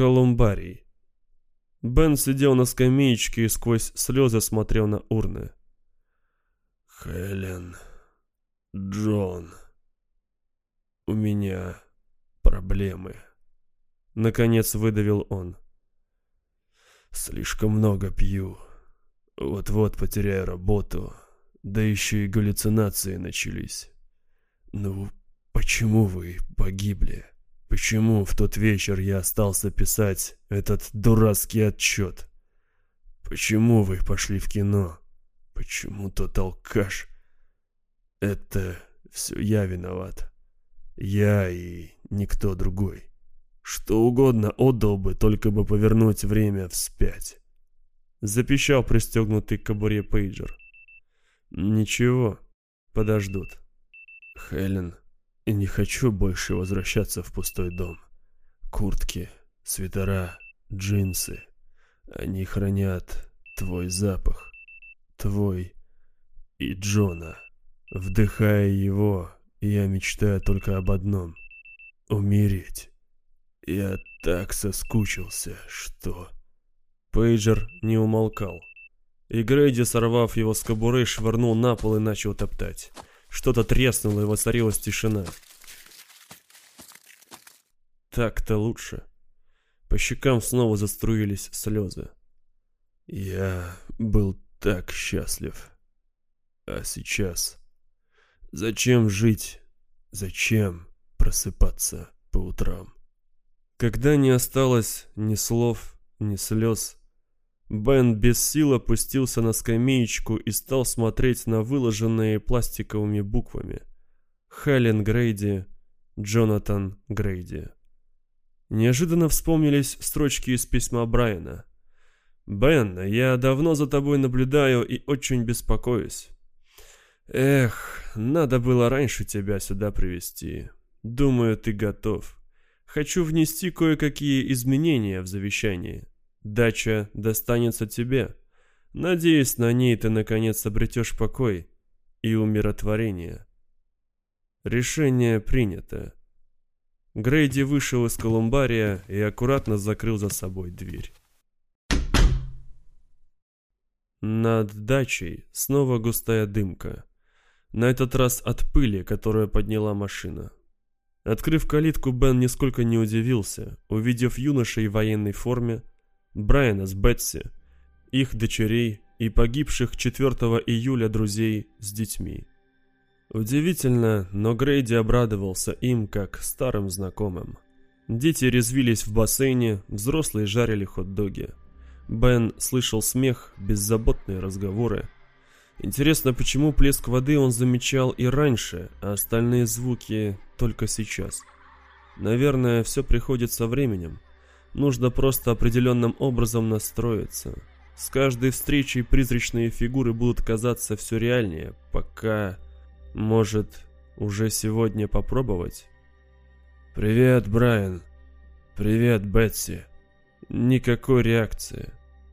Колумбарий. Бен сидел на скамеечке и сквозь слезы смотрел на урны. Хелен, Джон, у меня проблемы. Наконец выдавил он. Слишком много пью. Вот-вот потеряю работу. Да еще и галлюцинации начались. Ну, почему вы погибли? Почему в тот вечер я остался писать этот дурацкий отчет? Почему вы пошли в кино? Почему тот алкаш? Это все я виноват. Я и никто другой. Что угодно отдал бы, только бы повернуть время вспять. Запищал пристегнутый к кобуре пейджер. Ничего, подождут. Хелен, не хочу больше возвращаться в пустой дом. Куртки, свитера, джинсы. Они хранят твой запах. Твой и Джона. Вдыхая его, я мечтаю только об одном — умереть. Я так соскучился, что... Пейджер не умолкал. И Грейди, сорвав его с кобуры, швырнул на пол и начал топтать. Что-то треснуло, и воцарилась тишина. Так-то лучше. По щекам снова заструились слезы. Я был так счастлив. А сейчас... Зачем жить? Зачем просыпаться по утрам? Когда не осталось ни слов, ни слез, Бен без сил опустился на скамеечку и стал смотреть на выложенные пластиковыми буквами. Хелен Грейди, Джонатан Грейди. Неожиданно вспомнились строчки из письма Брайана. «Бен, я давно за тобой наблюдаю и очень беспокоюсь. Эх, надо было раньше тебя сюда привести. Думаю, ты готов. Хочу внести кое-какие изменения в завещание. Дача достанется тебе. Надеюсь, на ней ты наконец обретешь покой и умиротворение. Решение принято. Грейди вышел из колумбария и аккуратно закрыл за собой дверь. Над дачей снова густая дымка. На этот раз от пыли, которую подняла машина. Открыв калитку, Бен нисколько не удивился, увидев юношей в военной форме, Брайана с Бетси, их дочерей и погибших 4 июля друзей с детьми. Удивительно, но Грейди обрадовался им как старым знакомым. Дети резвились в бассейне, взрослые жарили хот-доги. Бен слышал смех, беззаботные разговоры. Интересно, почему плеск воды он замечал и раньше, а остальные звуки только сейчас. Наверное, все приходит со временем. Нужно просто определенным образом настроиться. С каждой встречей призрачные фигуры будут казаться все реальнее, пока... Может, уже сегодня попробовать? «Привет, Брайан. Привет, Бетси». Никакой реакции.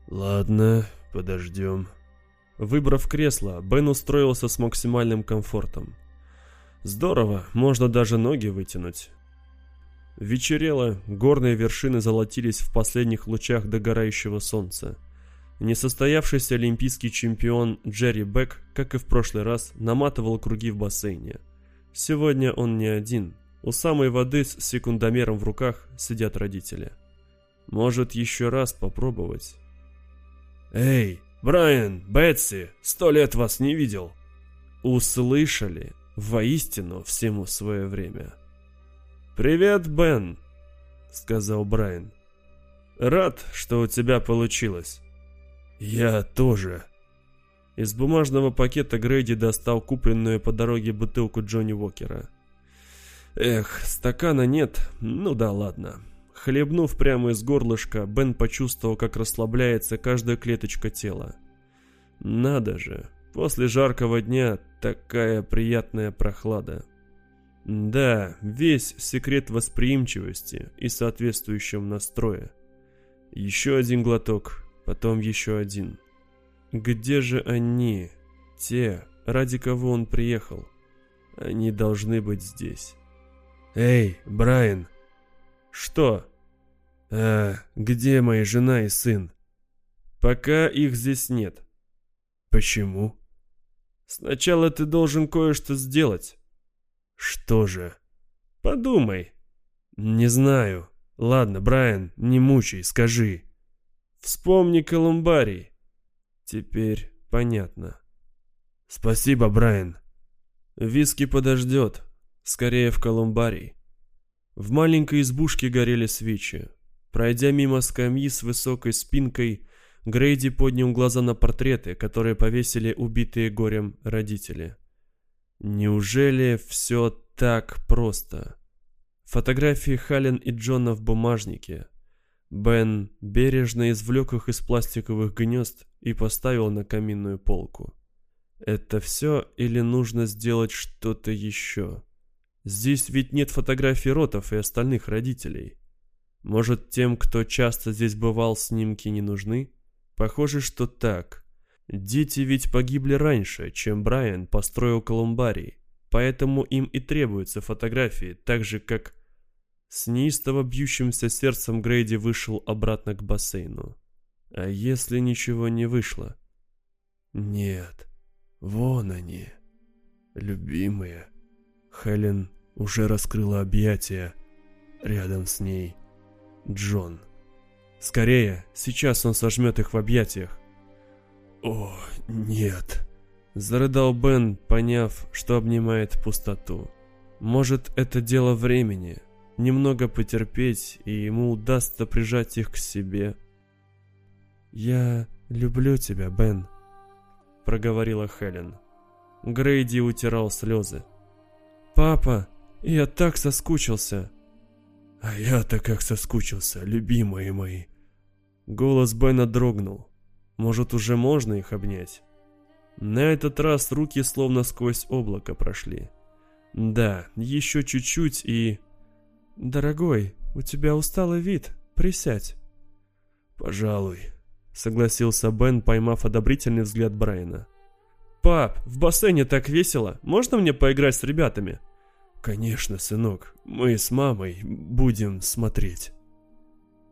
«Ладно, подождем». Выбрав кресло, Бен устроился с максимальным комфортом. Здорово, можно даже ноги вытянуть. Вечерело, горные вершины золотились в последних лучах догорающего солнца. Несостоявшийся олимпийский чемпион Джерри Бек, как и в прошлый раз, наматывал круги в бассейне. Сегодня он не один. У самой воды с секундомером в руках сидят родители. Может еще раз попробовать. «Эй, Брайан, Бетси, сто лет вас не видел!» Услышали, воистину всему свое время. «Привет, Бен», — сказал Брайан. «Рад, что у тебя получилось». «Я тоже». Из бумажного пакета Грейди достал купленную по дороге бутылку Джонни Уокера. Эх, стакана нет, ну да ладно. Хлебнув прямо из горлышка, Бен почувствовал, как расслабляется каждая клеточка тела. Надо же, после жаркого дня такая приятная прохлада. Да, весь секрет восприимчивости и соответствующего настроя. Еще один глоток, потом еще один. Где же они? Те, ради кого он приехал. Они должны быть здесь. Эй, Брайан. Что? «А где моя жена и сын?» «Пока их здесь нет». «Почему?» «Сначала ты должен кое-что сделать». «Что же?» «Подумай». «Не знаю. Ладно, Брайан, не мучай, скажи». «Вспомни колумбарий». Теперь понятно. «Спасибо, Брайан». «Виски подождет. Скорее в колумбарий». В маленькой избушке горели свечи. Пройдя мимо скамьи с высокой спинкой, Грейди поднял глаза на портреты, которые повесили убитые горем родители. Неужели все так просто? Фотографии Хален и Джона в бумажнике. Бен бережно извлек их из пластиковых гнезд и поставил на каминную полку. Это все или нужно сделать что-то еще? Здесь ведь нет фотографий Ротов и остальных родителей. Может, тем, кто часто здесь бывал, снимки не нужны? Похоже, что так. Дети ведь погибли раньше, чем Брайан построил колумбарий, поэтому им и требуются фотографии, так же, как... С неистово бьющимся сердцем Грейди вышел обратно к бассейну. А если ничего не вышло? Нет, вон они, любимые. Хелен уже раскрыла объятия. Рядом с ней Джон. Скорее, сейчас он сожмет их в объятиях. О, нет. Зарыдал Бен, поняв, что обнимает пустоту. Может, это дело времени. Немного потерпеть, и ему удастся прижать их к себе. «Я люблю тебя, Бен», — проговорила Хелен. Грейди утирал слезы. «Папа, я так соскучился!» «А я-то как соскучился, любимые мои!» Голос Бена дрогнул. Может, уже можно их обнять? На этот раз руки словно сквозь облако прошли. Да, еще чуть-чуть и... «Дорогой, у тебя усталый вид, присядь». «Пожалуй», — согласился Бен, поймав одобрительный взгляд Брайана. «Пап, в бассейне так весело, можно мне поиграть с ребятами?» «Конечно, сынок, мы с мамой будем смотреть».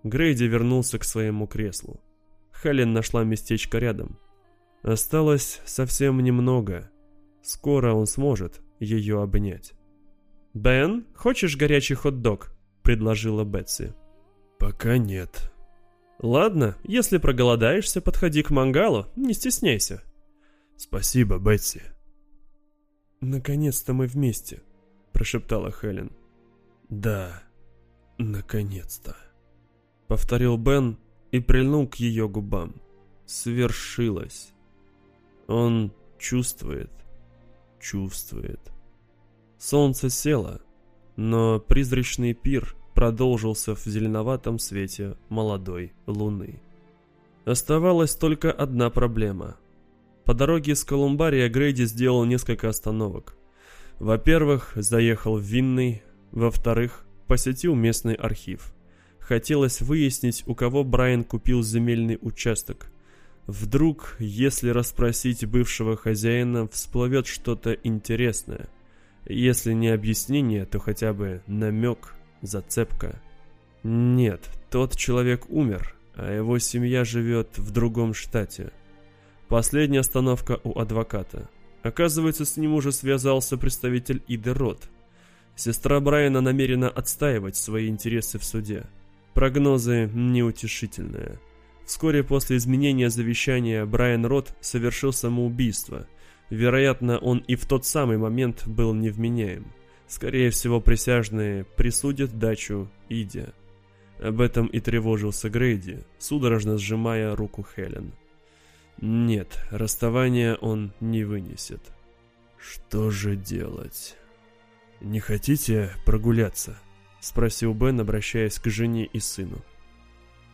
Грейди вернулся к своему креслу. Хелен нашла местечко рядом. Осталось совсем немного. Скоро он сможет ее обнять. «Бен, хочешь горячий хот-дог?» – предложила Бетси. «Пока нет». «Ладно, если проголодаешься, подходи к мангалу, не стесняйся». «Спасибо, Бетси». «Наконец-то мы вместе», прошептала Хелен. «Да, наконец-то», — повторил Бен и прильнул к ее губам. Свершилось. Он чувствует, чувствует. Солнце село, но призрачный пир продолжился в зеленоватом свете молодой луны. Оставалась только одна проблема. По дороге из Колумбария Грейди сделал несколько остановок. Во-первых, заехал в Винный, во-вторых, посетил местный архив. Хотелось выяснить, у кого Брайан купил земельный участок. Вдруг, если расспросить бывшего хозяина, всплывет что-то интересное. Если не объяснение, то хотя бы намек, зацепка. Нет, тот человек умер, а его семья живет в другом штате. Последняя остановка у адвоката. Оказывается, с ним уже связался представитель Иды Рот. Сестра Брайана намерена отстаивать свои интересы в суде. Прогнозы неутешительные. Вскоре после изменения завещания Брайан Рот совершил самоубийство. Вероятно, он и в тот самый момент был невменяем. Скорее всего, присяжные присудят дачу Иде. Об этом и тревожился Грейди, судорожно сжимая руку Хелен. Нет, расставания он не вынесет. Что же делать? Не хотите прогуляться? Спросил Бен, обращаясь к жене и сыну.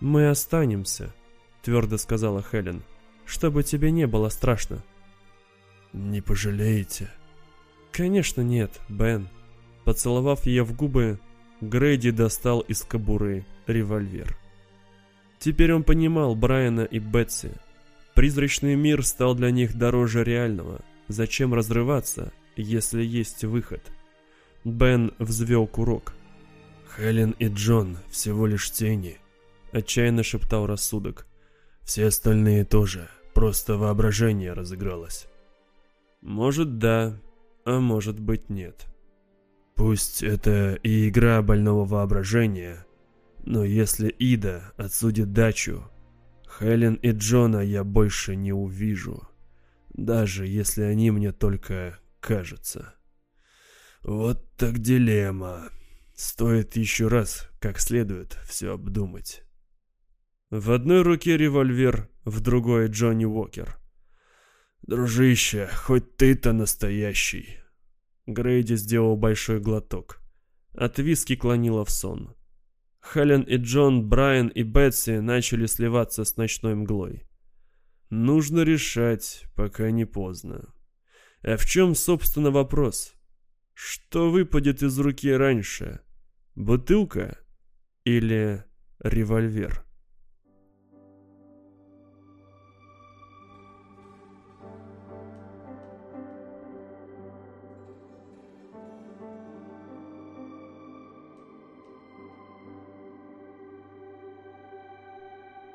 Мы останемся, твердо сказала Хелен, чтобы тебе не было страшно. Не пожалеете? Конечно нет, Бен. Поцеловав ее в губы, Грейди достал из кобуры револьвер. Теперь он понимал Брайана и Бетси, Призрачный мир стал для них дороже реального. Зачем разрываться, если есть выход? Бен взвел курок. Хелен и Джон всего лишь тени. — отчаянно шептал рассудок. «Все остальные тоже. Просто воображение разыгралось». «Может, да, а может быть, нет». «Пусть это и игра больного воображения, но если Ида отсудит дачу, Хелен и Джона я больше не увижу, даже если они мне только кажутся». Вот так дилемма. Стоит еще раз, как следует, все обдумать. В одной руке револьвер, в другой Джонни Уокер. «Дружище, хоть ты-то настоящий!» Грейди сделал большой глоток. От виски клонило в сон. Хелен и Джон, Брайан и Бетси начали сливаться с ночной мглой. Нужно решать, пока не поздно. А в чем, собственно, вопрос? Что выпадет из руки раньше? Бутылка или револьвер?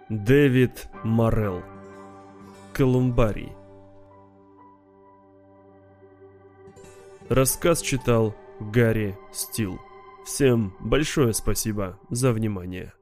Дэвид Морелл Колумбарий Рассказ читал Гарри Стил. Всем большое спасибо за внимание.